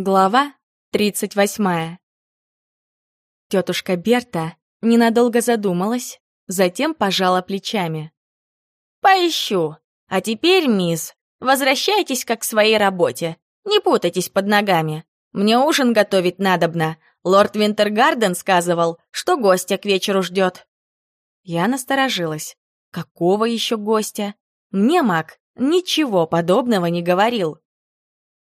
Глава тридцать восьмая. Тетушка Берта ненадолго задумалась, затем пожала плечами. «Поищу. А теперь, мисс, возвращайтесь как к своей работе. Не путайтесь под ногами. Мне ужин готовить надобно. Лорд Винтергарден сказывал, что гостя к вечеру ждет». Я насторожилась. Какого еще гостя? Мне маг ничего подобного не говорил.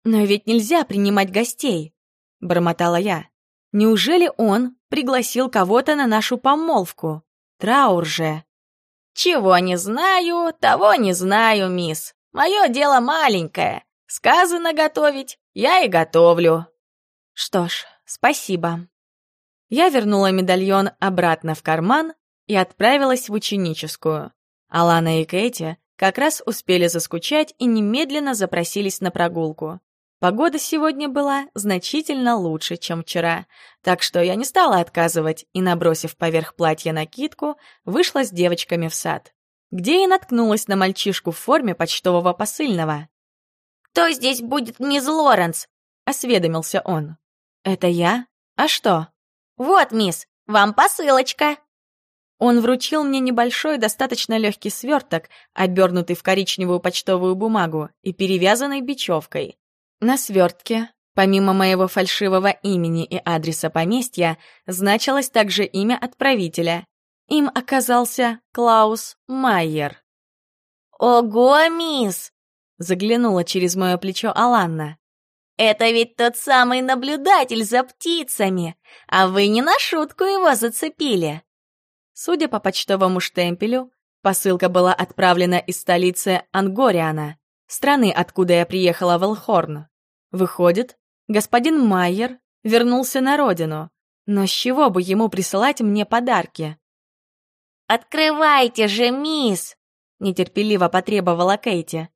«Но ведь нельзя принимать гостей», — бормотала я. «Неужели он пригласил кого-то на нашу помолвку? Траур же». «Чего не знаю, того не знаю, мисс. Мое дело маленькое. Сказано готовить, я и готовлю». «Что ж, спасибо». Я вернула медальон обратно в карман и отправилась в ученическую. Алана и Кэти как раз успели заскучать и немедленно запросились на прогулку. Погода сегодня была значительно лучше, чем вчера, так что я не стала отказывать и, набросив поверх платья накидку, вышла с девочками в сад, где и наткнулась на мальчишку в форме почтового посыльного. «Кто здесь будет мисс Лоренс?» — осведомился он. «Это я? А что?» «Вот, мисс, вам посылочка!» Он вручил мне небольшой, достаточно легкий сверток, обернутый в коричневую почтовую бумагу и перевязанный бечевкой. На свертке, помимо моего фальшивого имени и адреса поместья, значилось также имя отправителя. Им оказался Клаус Майер. «Ого, мисс!» — заглянула через мое плечо Аланна. «Это ведь тот самый наблюдатель за птицами, а вы не на шутку его зацепили!» Судя по почтовому штемпелю, посылка была отправлена из столицы Ангориана, страны, откуда я приехала в Элхорн. Выходит, господин Майер вернулся на родину, но с чего бы ему присылать мне подарки? «Открывайте же, мисс!» — нетерпеливо потребовала Кейти.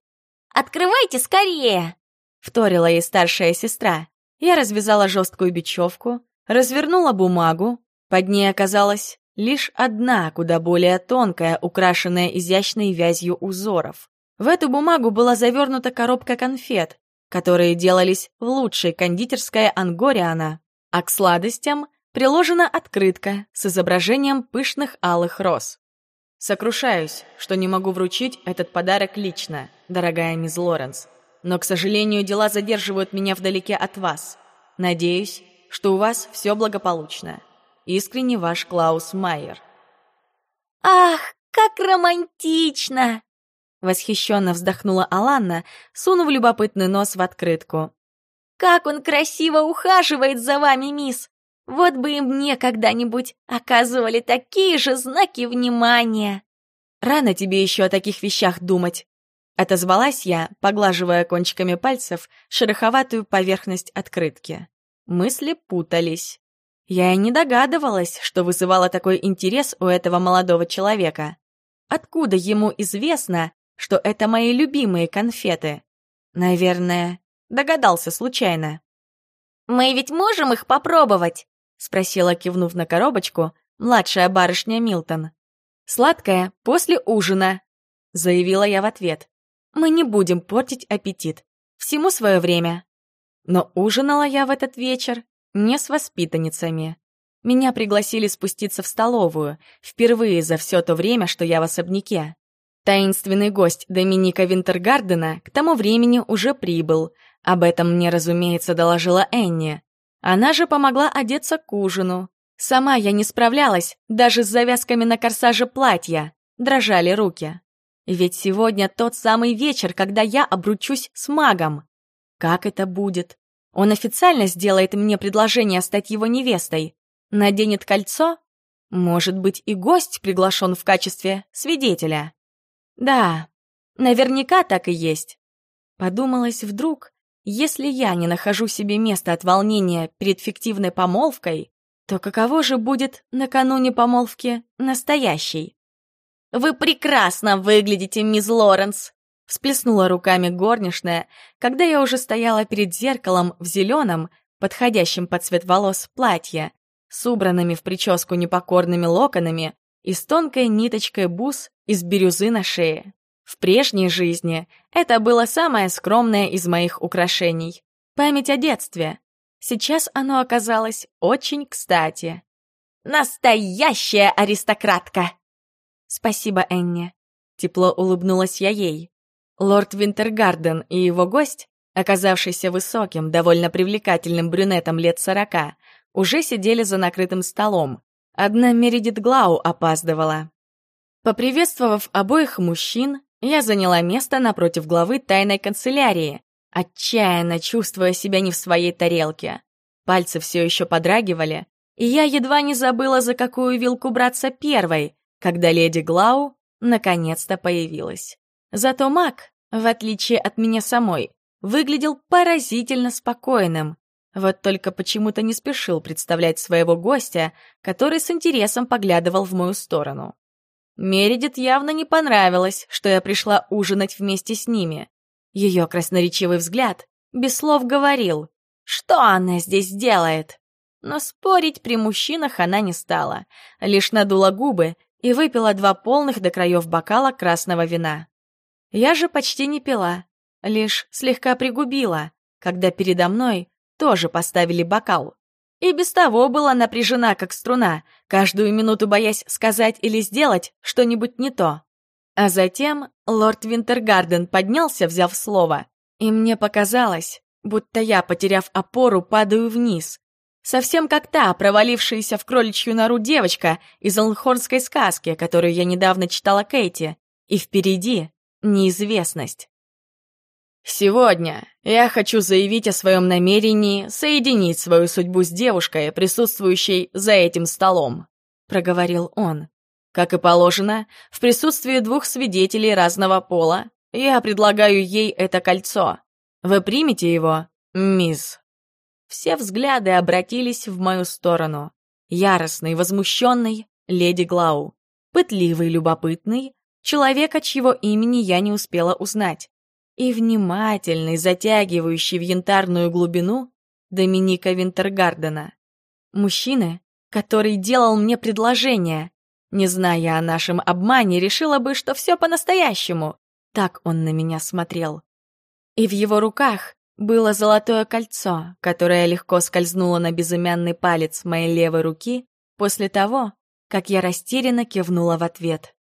«Открывайте скорее!» — вторила ей старшая сестра. Я развязала жесткую бечевку, развернула бумагу, под ней оказалась лишь одна, куда более тонкая, украшенная изящной вязью узоров. В эту бумагу была завернута коробка конфет, которые делались в лучшей кондитерской Ангориана, а к сладостям приложена открытка с изображением пышных алых роз. Сокрушаюсь, что не могу вручить этот подарок лично, дорогая мисс Лоренс. Но, к сожалению, дела задерживают меня вдалеке от вас. Надеюсь, что у вас все благополучно. Искренне ваш Клаус Майер. «Ах, как романтично!» Восхищенно вздохнула Аланна, сунув любопытный нос в открытку. «Как он красиво ухаживает за вами, мисс! Вот бы и мне когда-нибудь оказывали такие же знаки внимания!» «Рано тебе еще о таких вещах думать!» Отозвалась я, поглаживая кончиками пальцев шероховатую поверхность открытки. Мысли путались. Я и не догадывалась, что вызывало такой интерес у этого молодого человека. Откуда ему известно, что это мои любимые конфеты. Наверное, догадался случайно. «Мы ведь можем их попробовать?» — спросила, кивнув на коробочку, младшая барышня Милтон. «Сладкое после ужина», — заявила я в ответ. «Мы не будем портить аппетит. Всему свое время». Но ужинала я в этот вечер не с воспитанницами. Меня пригласили спуститься в столовую, впервые за все то время, что я в особняке. Таинственный гость Доминика Винтергардена к тому времени уже прибыл. Об этом мне, разумеется, доложила Энни. Она же помогла одеться к ужину. Сама я не справлялась, даже с завязками на корсаже платья. Дрожали руки. Ведь сегодня тот самый вечер, когда я обручусь с магом. Как это будет? Он официально сделает мне предложение стать его невестой. Наденет кольцо? Может быть, и гость приглашен в качестве свидетеля. Да, наверняка так и есть. Подумалось вдруг, если я не нахожу себе места от волнения перед фиктивной помолвкой, то каково же будет накануне помолвки настоящей? «Вы прекрасно выглядите, мисс Лоренс!» Всплеснула руками горничная, когда я уже стояла перед зеркалом в зеленом, подходящем под цвет волос платье, с убранными в прическу непокорными локонами и с тонкой ниточкой бус из бирюзы на шее. В прежней жизни это было самое скромное из моих украшений. Память о детстве. Сейчас оно оказалось очень кстати. «Настоящая аристократка!» «Спасибо, Энни». Тепло улыбнулась я ей. Лорд Винтергарден и его гость, оказавшийся высоким, довольно привлекательным брюнетом лет сорока, уже сидели за накрытым столом. Одна Мередит Глау опаздывала. Поприветствовав обоих мужчин, я заняла место напротив главы тайной канцелярии, отчаянно чувствуя себя не в своей тарелке. Пальцы все еще подрагивали, и я едва не забыла, за какую вилку браться первой, когда леди Глау наконец-то появилась. Зато маг, в отличие от меня самой, выглядел поразительно спокойным. Вот только почему-то не спешил представлять своего гостя, который с интересом поглядывал в мою сторону. Мередит явно не понравилось, что я пришла ужинать вместе с ними. Ее красноречивый взгляд без слов говорил, что она здесь делает. Но спорить при мужчинах она не стала, лишь надула губы и выпила два полных до краев бокала красного вина. Я же почти не пила, лишь слегка пригубила, когда передо мной тоже поставили бокал. И без того была напряжена, как струна, каждую минуту боясь сказать или сделать что-нибудь не то. А затем лорд Винтергарден поднялся, взяв слово, и мне показалось, будто я, потеряв опору, падаю вниз. Совсем как та, провалившаяся в кроличью нору девочка из алхорнской сказки, которую я недавно читала Кейти, и впереди неизвестность. Сегодня я хочу заявить о своем намерении соединить свою судьбу с девушкой, присутствующей за этим столом, проговорил он. Как и положено, в присутствии двух свидетелей разного пола, я предлагаю ей это кольцо. Вы примете его, мисс?» Все взгляды обратились в мою сторону. Яростный, возмущенный — леди Глау. Пытливый, любопытный — человека, чьего имени я не успела узнать. И внимательный, затягивающий в янтарную глубину — Доминика Винтергардена. Мужчина, который делал мне предложение, не зная о нашем обмане, решила бы, что все по-настоящему. Так он на меня смотрел. И в его руках было золотое кольцо, которое легко скользнуло на безымянный палец моей левой руки после того, как я растерянно кивнула в ответ.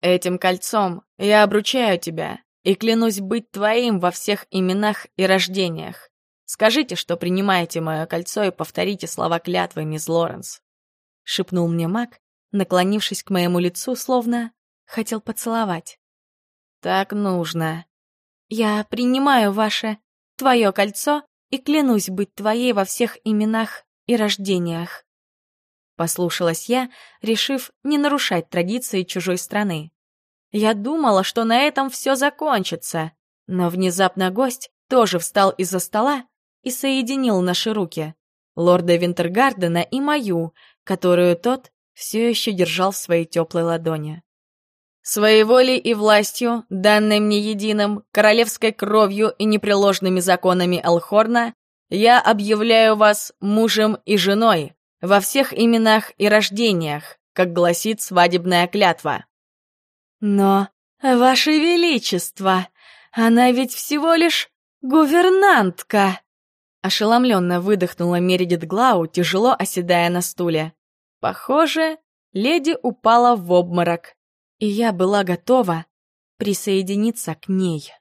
«Этим кольцом я обручаю тебя и клянусь быть твоим во всех именах и рождениях. Скажите, что принимаете мое кольцо и повторите слова клятвы, мисс Лоренс», — шепнул мне маг, наклонившись к моему лицу, словно хотел поцеловать. «Так нужно. Я принимаю ваше, твое кольцо и клянусь быть твоей во всех именах и рождениях». Послушалась я, решив не нарушать традиции чужой страны. Я думала, что на этом все закончится, но внезапно гость тоже встал из-за стола и соединил наши руки, лорда Винтергардена и мою, которую тот все еще держал в своей теплой ладони. «Своей волей и властью, данной мне единым, королевской кровью и непреложными законами Алхорна, я объявляю вас мужем и женой во всех именах и рождениях, как гласит свадебная клятва». «Но, Ваше Величество, она ведь всего лишь гувернантка!» Ошеломленно выдохнула Мередит Глау, тяжело оседая на стуле. Похоже, леди упала в обморок, и я была готова присоединиться к ней.